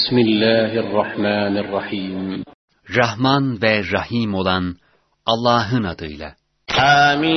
Bismillahirrahmanirrahim. Rahman ve Rahim olan Allah'ın adıyla. Hamim.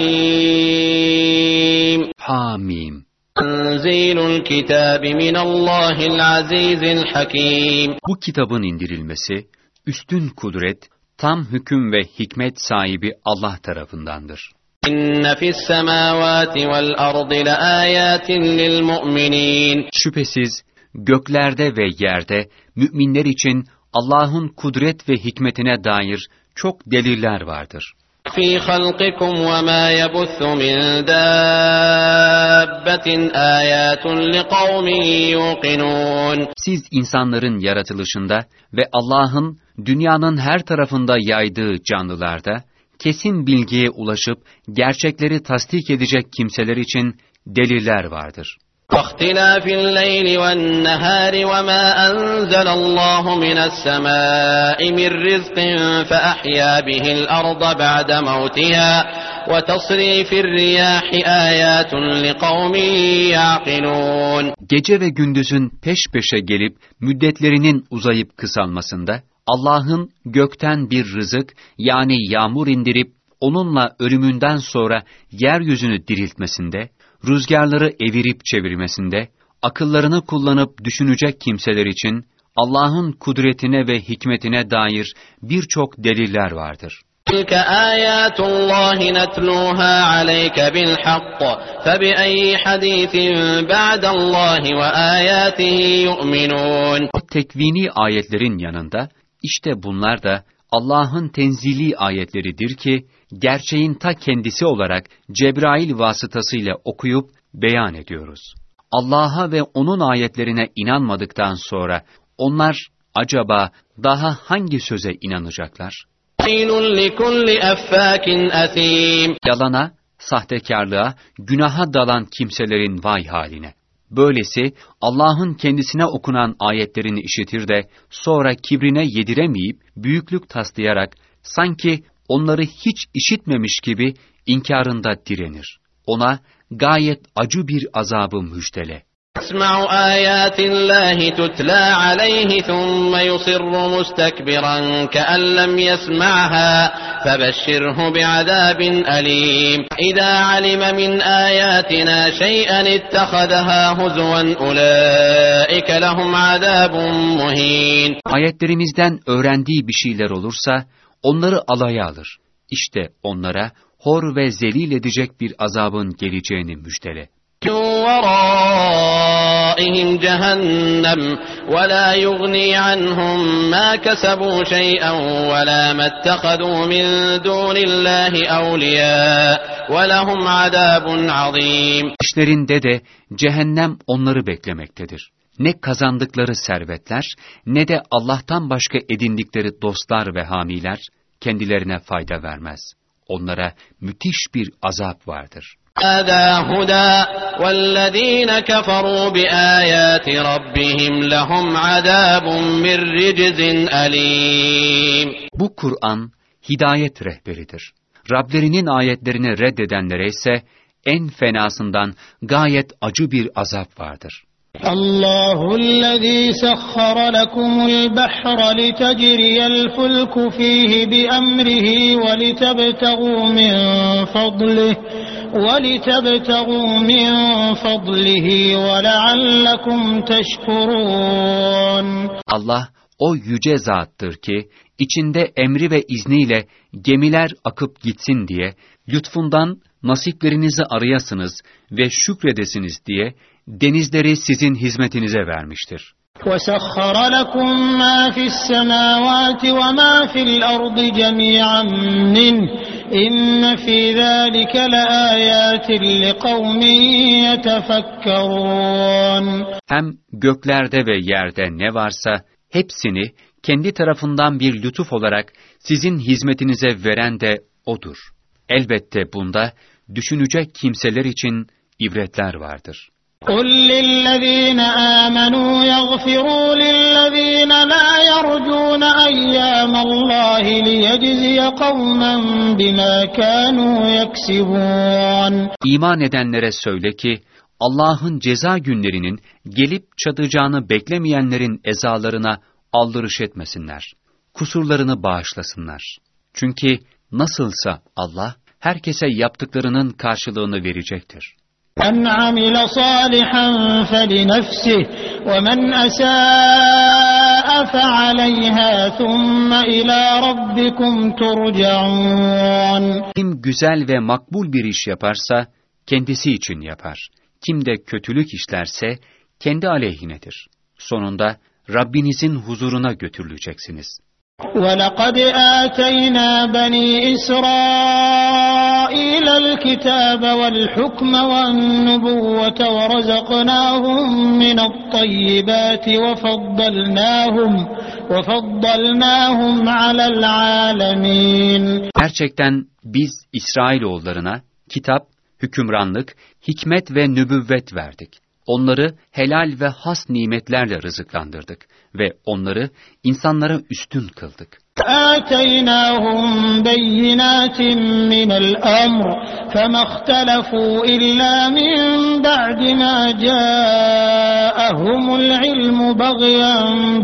Hamim. Tenzilul kitabi minallahil azizil hakim. Bu kitabın indirilmesi, üstün kudret, tam hüküm ve hikmet sahibi Allah tarafındandır. İnne fis semavati vel ardı laayatin lil mu'minin. Şüphesiz göklerde ve yerde müminler için Allah'ın kudret ve hikmetine dair çok deliller vardır. في خلقكم وما يبث من دابة آيات لقوم يوقنون Siz insanların yaratılışında ve Allah'ın dünyanın her tarafında yaydığı canlılarda kesin bilgiye ulaşıp gerçekleri tasdik edecek kimseler için deliller vardır. واختلاف الليل والنهار وما أنزل الله من السماء من رزق فأحيا به الأرض بعد موتها وتصريف الرياح آيات لقوم يعقلون Gece ve gündüzün peş peşe gelip müddetlerinin uzayıp kısalmasında Allah'ın gökten bir rızık yani yağmur indirip onunla ölümünden sonra yeryüzünü diriltmesinde, rüzgarları evirip çevirmesinde, akıllarını kullanıp düşünecek kimseler için Allah'ın kudretine ve hikmetine dair birçok deliller vardır. تلك آيات الله نتلوها عليك بالحق فبأي حديث بعد الله وآياته يؤمنون O tekvini ayetlerin yanında işte bunlar da Allah'ın tenzili ayetleridir ki, gerçeğin ta kendisi olarak Cebrail vasıtasıyla okuyup beyan ediyoruz. Allah'a ve onun ayetlerine inanmadıktan sonra onlar acaba daha hangi söze inanacaklar? Yalana, sahtekarlığa, günaha dalan kimselerin vay haline. Böylesi Allah'ın kendisine okunan ayetlerini işitir de sonra kibrine yediremeyip büyüklük taslayarak sanki onları hiç işitmemiş gibi inkarında direnir. Ona gayet acı bir azabı müjdele. يسمع آيات الله تتلى عليه ثم يصر مستكبرا كأن لم يسمعها فبشره بعذاب أليم إذا علم من آياتنا شيئا اتخذها هزوا أولئك لهم عذاب مهين Ayetlerimizden öğrendiği bir şeyler olursa onları alaya alır. İşte onlara hor ve zelil edecek bir azabın geleceğini müjdele. من ورائهم جهنم ولا يغني عنهم ما كسبوا شيئا ولا ما اتخذوا من دون الله أولياء ولهم عذاب عظيم İşlerinde de cehennem onları beklemektedir. Ne kazandıkları servetler ne de Allah'tan başka edindikleri dostlar ve hamiler kendilerine fayda vermez. Onlara müthiş bir azap vardır. هذا هدى والذين كفروا بآيات ربهم لهم عذاب من رجز أليم Bu Kur'an hidayet rehberidir. Rablerinin ayetlerini reddedenlere ise en fenasından gayet acı bir azap vardır. الله الذي سخر لكم البحر لتجري الفلك فيه بأمره ولتبتغوا من فضله ولتبتغوا من فضله ولعلكم تشكرون Allah o yüce zattır ki içinde emri ve izniyle gemiler akıp gitsin diye lütfundan nasiplerinizi arayasınız ve şükredesiniz diye denizleri sizin hizmetinize vermiştir. وسخر لكم ما في السماوات وما في الأرض جميعا منه إن في ذلك لآيات لقوم يتفكرون Hem göklerde ve yerde ne varsa hepsini kendi tarafından bir lütuf olarak sizin hizmetinize veren de O'dur. Elbette bunda düşünecek kimseler için ibretler vardır. قل للذين آمنوا يغفروا للذين لا يرجون أيام الله ليجزي قوما بما كانوا يكسبون İman edenlere söyle ki, Allah'ın ceza günlerinin gelip çatacağını beklemeyenlerin ezalarına aldırış etmesinler. Kusurlarını bağışlasınlar. Çünkü nasılsa Allah herkese yaptıklarının karşılığını verecektir. من عمل صالحا فلنفسه ومن أساء فعليها ثم إلى ربكم ترجعون Kim güzel ve makbul bir iş yaparsa kendisi için yapar. Kim de kötülük işlerse kendi aleyhinedir. Sonunda Rabbinizin huzuruna götürüleceksiniz. ولقد آتينا بني إسرائيل الكتاب والحكم والنبوة ورزقناهم من الطيبات وفضلناهم وفضلناهم على العالمين Gerçekten biz İsrailoğullarına kitap, hükümranlık, hikmet ve nübüvvet verdik. Onları helal ve has nimetlerle rızıklandırdık ve onları insanlara üstün kıldık. آتيناهم بينات من الأمر فما اختلفوا إلا من بعد ما جاءهم العلم بغيا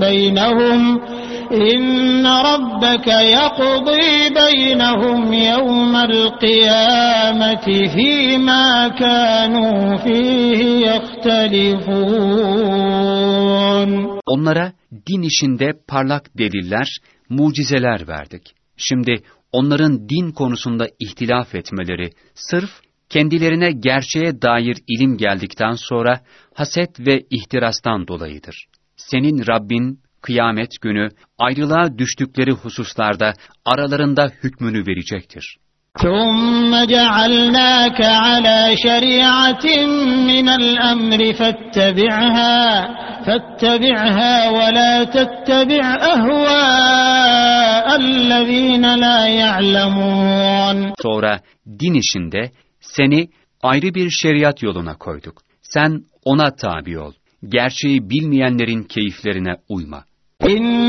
بينهم إن ربك يقضي بينهم يوم القيامة فيما كانوا فيه يختلفون Onlara din işinde parlak deliller, mucizeler verdik. Şimdi onların din konusunda ihtilaf etmeleri sırf kendilerine gerçeğe dair ilim geldikten sonra haset ve ihtirastan dolayıdır. Senin Rabbin kıyamet günü ayrılığa düştükleri hususlarda aralarında hükmünü verecektir. ثم جعلناك على شريعة من الأمر فاتبعها فاتبعها ولا تتبع أهواء الذين لا يعلمون Sonra din işinde seni ayrı bir şeriat yoluna koyduk. Sen ona tabi ol. Gerçeği bilmeyenlerin keyiflerine uyma.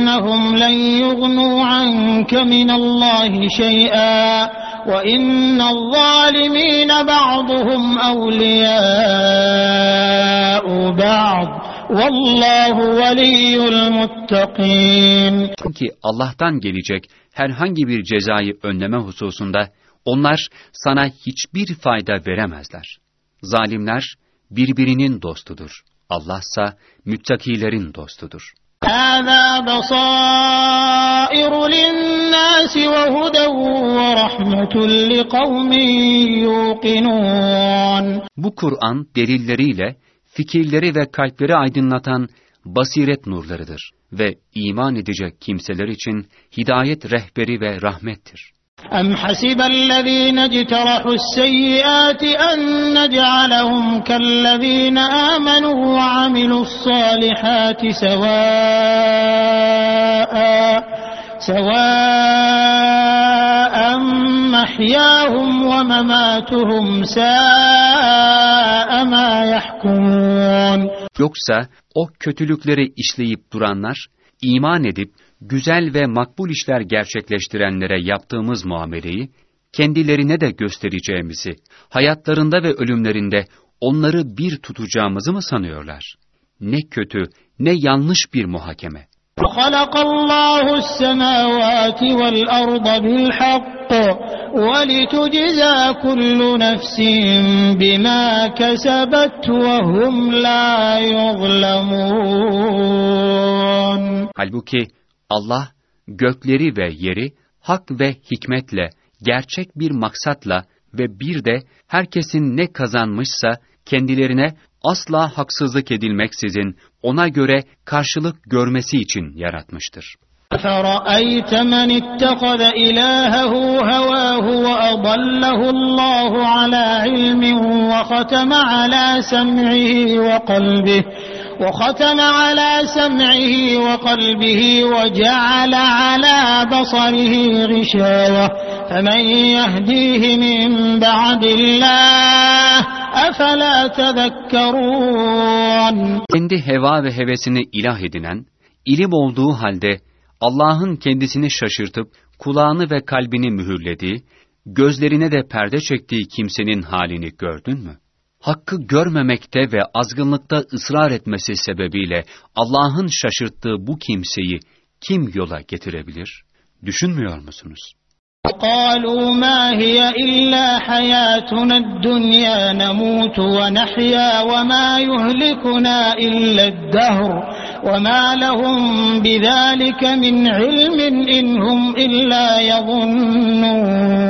إنهم لن يغنوا عنك من الله شيئا وإن الظالمين بعضهم أولياء بعض والله ولي المتقين Çünkü Allah'tan gelecek herhangi bir cezayı önleme hususunda onlar sana hiçbir fayda veremezler. Zalimler birbirinin dostudur. Allahsa müttakilerin dostudur. هذا بصائر للناس وهدى ورحمة لقوم يوقنون Bu Kur'an delilleriyle fikirleri ve kalpleri aydınlatan basiret nurlarıdır ve iman edecek kimseler için hidayet rehberi ve rahmettir. أم حسب الذين اجترحوا السيئات أن نجعلهم كالذين آمنوا وعملوا الصالحات سواء سواء محياهم ومماتهم ساء ما يحكمون. Yoksa o kötülükleri işleyip duranlar, iman edip güzel ve makbul işler gerçekleştirenlere yaptığımız muameleyi, kendilerine de göstereceğimizi, hayatlarında ve ölümlerinde onları bir tutacağımızı mı sanıyorlar? Ne kötü, ne yanlış bir muhakeme. وخلق الله السماوات والأرض بالحق ولتجزى كل نفس بما كسبت وهم لا يظلمون Halbuki Allah gökleri ve yeri hak ve hikmetle, gerçek bir maksatla ve bir de herkesin ne kazanmışsa kendilerine asla haksızlık edilmeksizin ona göre karşılık görmesi için yaratmıştır. أفرأيت من اتخذ إلهه هواه وأضله الله على علم وختم على سمعه وقلبه وختم على سمعه وقلبه وجعل على بصره غشاوة فمن يهديه من بعد الله أفلا تذكرون Kendi heva ve hevesini ilah edinen, ilim olduğu halde Allah'ın kendisini şaşırtıp kulağını ve kalbini mühürlediği, gözlerine de perde çektiği kimsenin halini gördün mü? hakkı görmemekte ve azgınlıkta ısrar etmesi sebebiyle Allah'ın şaşırttığı bu kimseyi kim yola getirebilir? Düşünmüyor musunuz? قالوا ما هي إلا حياتنا الدنيا نموت ونحيا وما يهلكنا إلا الدهر وما لهم بذلك من علم إن هم إلا يظنون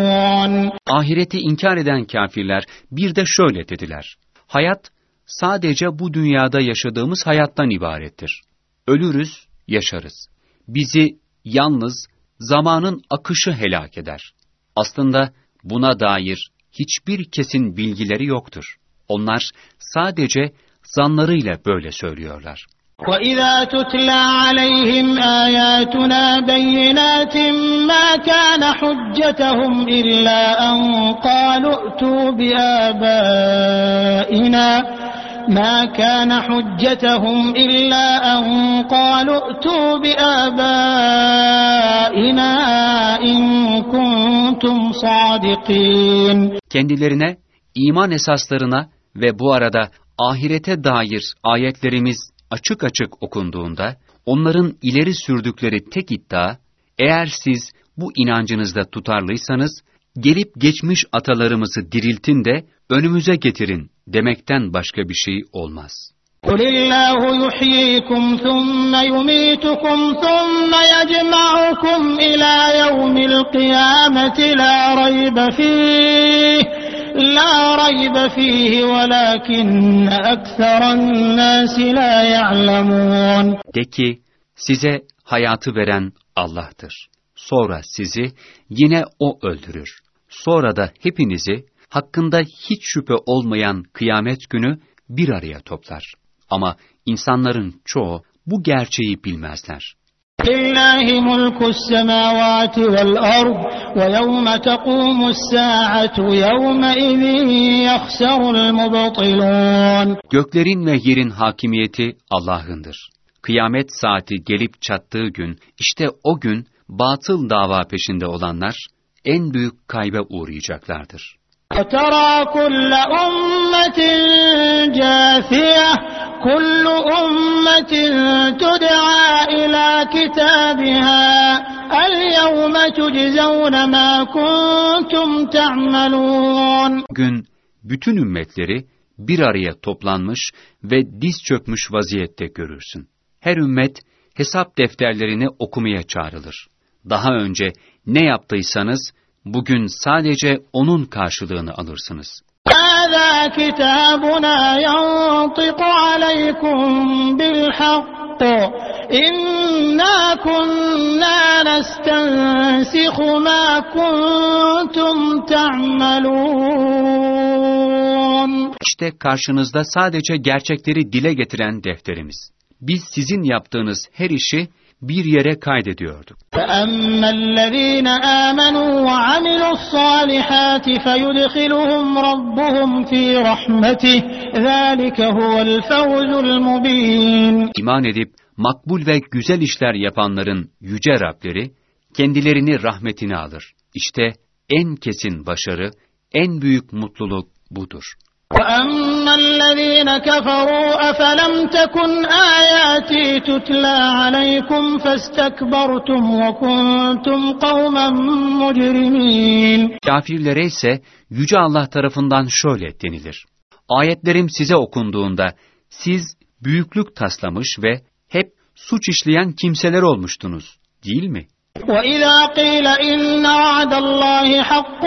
Ahireti inkar eden kafirler bir de şöyle dediler. Hayat sadece bu dünyada yaşadığımız hayattan ibarettir. Ölürüz, yaşarız. Bizi yalnız zamanın akışı helak eder. Aslında buna dair hiçbir kesin bilgileri yoktur. Onlar sadece zanlarıyla böyle söylüyorlar. وإذا تتلى عليهم آياتنا بينات ما كان حجتهم إلا أن قالوا ائتوا بآبائنا ما كان حجتهم إلا أن قالوا ائتوا بآبائنا إن كنتم صادقين Kendilerine, iman esaslarına ve bu arada ahirete dair ayetlerimiz açık açık okunduğunda, onların ileri sürdükleri tek iddia, eğer siz bu inancınızda tutarlıysanız, gelip geçmiş atalarımızı diriltin de önümüze getirin demekten başka bir şey olmaz. قل الله يحييكم ثم يميتكم ثم يجمعكم إلى يوم القيامة لا ريب فيه لا ريب فيه ولكن أكثر الناس لا يعلمون De ki, size hayatı veren Allah'tır. Sonra sizi yine O öldürür. Sonra da hepinizi hakkında hiç şüphe olmayan kıyamet günü bir araya toplar. Ama insanların çoğu bu gerçeği bilmezler. لله ملك السماوات والأرض ويوم تقوم الساعة يومئذ يخسر المبطلون Göklerin ve yerin hakimiyeti Allah'ındır. Kıyamet saati gelip çattığı gün, işte o gün batıl dava peşinde olanlar en büyük kaybe uğrayacaklardır. وترى كل أمة جاثية كل أمة تدعى إلى كتابها اليوم تجزون ما كنتم تعملون Gün bütün ümmetleri bir araya toplanmış ve diz çökmüş vaziyette görürsün. Her ümmet hesap defterlerini okumaya çağrılır. Daha önce ne yaptıysanız bugün sadece onun karşılığını alırsınız. هذا كتابنا ينطق عليكم بالحق إنا كنا نستنسخ ما كنتم تعملون İşte karşınızda sadece gerçekleri dile getiren defterimiz. Biz sizin yaptığınız her işi bir yere kaydediyorduk. İman edip makbul ve güzel işler yapanların yüce Rableri kendilerini rahmetine alır. İşte en kesin başarı, en büyük mutluluk budur. وأما الذين كفروا أفلم تكن آياتي تتلى عليكم فاستكبرتم وكنتم قوما مجرمين Kafirlere ise Yüce Allah tarafından şöyle denilir. Ayetlerim size okunduğunda siz büyüklük taslamış ve hep suç işleyen kimseler olmuştunuz, değil mi? وإذا قيل إن وعد الله حق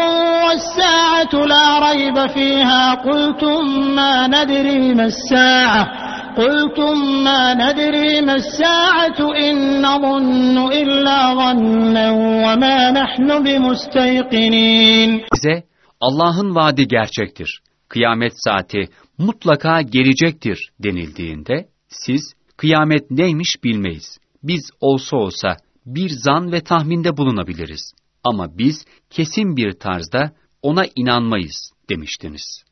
والساعة لا ريب فيها قلتم ما ندري ما الساعة قلتم ما ندري ما الساعة إن نظن إلا ظنا وما نحن بمستيقنين Size Allah'ın vaadi gerçektir. Kıyamet saati mutlaka gelecektir denildiğinde siz kıyamet neymiş bilmeyiz. Biz olsa olsa bir zan ve tahminde bulunabiliriz. Ama biz kesin bir tarzda ona inanmayız demiştiniz.